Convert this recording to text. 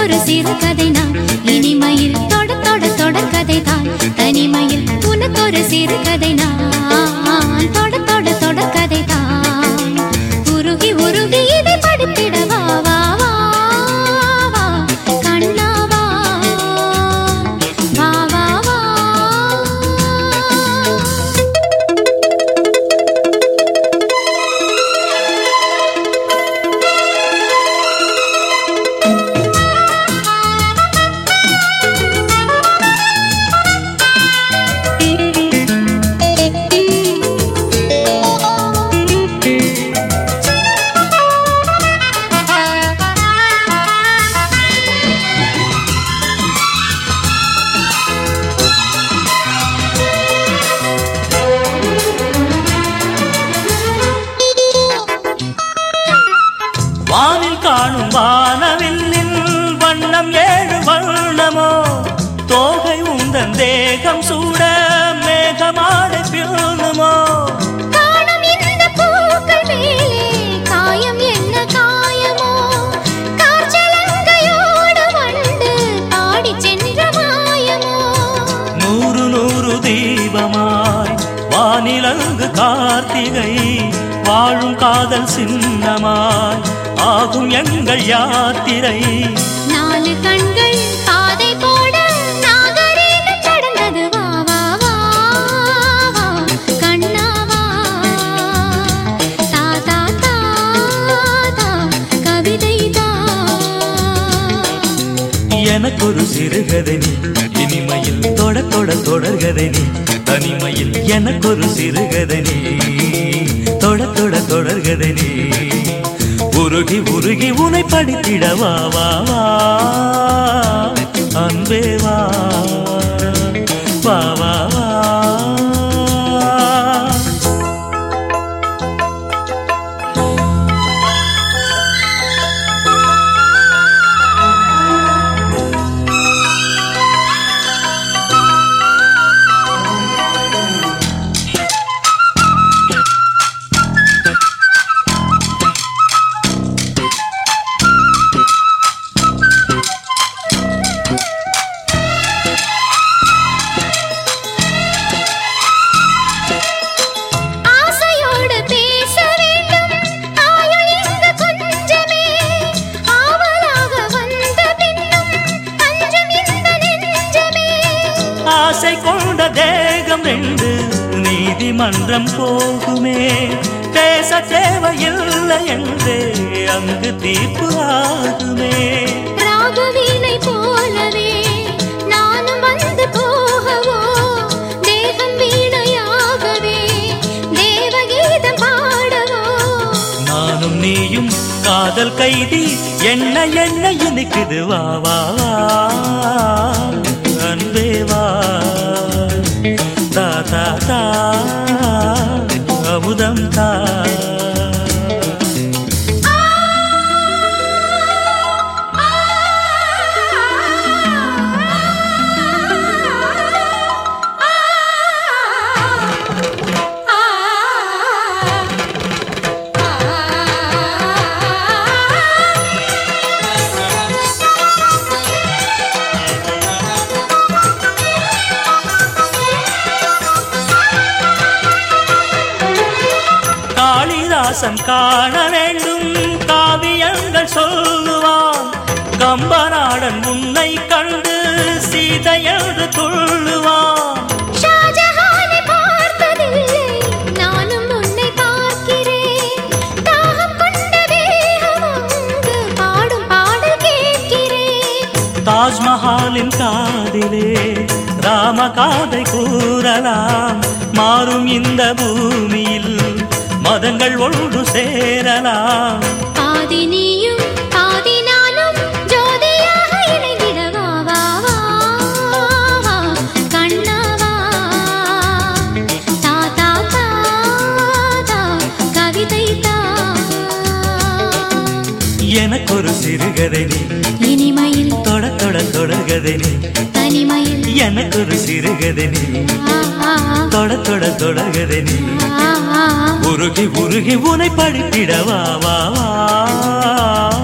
ஒரு சிறு கதை நான் இனிமையில் தொட தொட தொடர் கதை தான் தனிமையில் உனக்கொரு சிறு கதை நான் தொட தொட காணும் வானவில்லின் வண்ணம் ஏழு வண்ணமோ. தோகை உந்தன் தேகம் சூட மேகமாடை பிறனுமோ வானிலங்கு கார்த்திகை வாழும் காதல் சின்னமாய் ஆகும் எங்கள் யாத்திரை. நாலு கண்கள் பாதை போட நாகரீகம் கடந்தது. எனக்கொரு சிறுகதை நீ இனிமையில் தொட தொட தொடர்கதை நீ தனிமையில் எனக்கொரு சிறுகதை நீ தொட தொட தொடர்கதை நீ. உருகி உருகி உனை படித்திடவா வா வா. கொண்ட தேகம் ரெண்டு நீதிமன்றம் போகுமே. பேச தேவையில்லை என்றே அங்கு தீர்ப்பு ஆகுமே. ராகவீணை போலவே நானும் வந்து போகவோ? தேகம் வீணையாகவே தேவகீதம் பாடவோ? நானும் நீயும் காதல் கைதி என்ன என்ன இனிக்குது வா வா. அன்பே. அமுதம் தா காளிதாசன் காண வேண்டும். காவியங்கள் சொல்லுவான் கம்பநாடன் உன்னை கண்டு சீதையன்று துள்ளுவான் தாஜ்மஹாலின் காதிலே ராம காதை கூறலாம். மாறும் இந்த பூமியில் மதங்கள் ஒன்று சேரலாம். பாதி நீயும் பாதி நானும் ஜோதியாக இணைந்திட வா வா வா வா கண்ணா வா தா தா தா தா கவிதை தா. எனக்கொரு சிறுகதை இனிமையில் தொட தொட தொடர்கதை நீ. எனக்கு ஒரு சிறுகதை நீ. தொட தொட தொடர்கதை நீ. உருகி உருகி உனை படித்திட வா வா.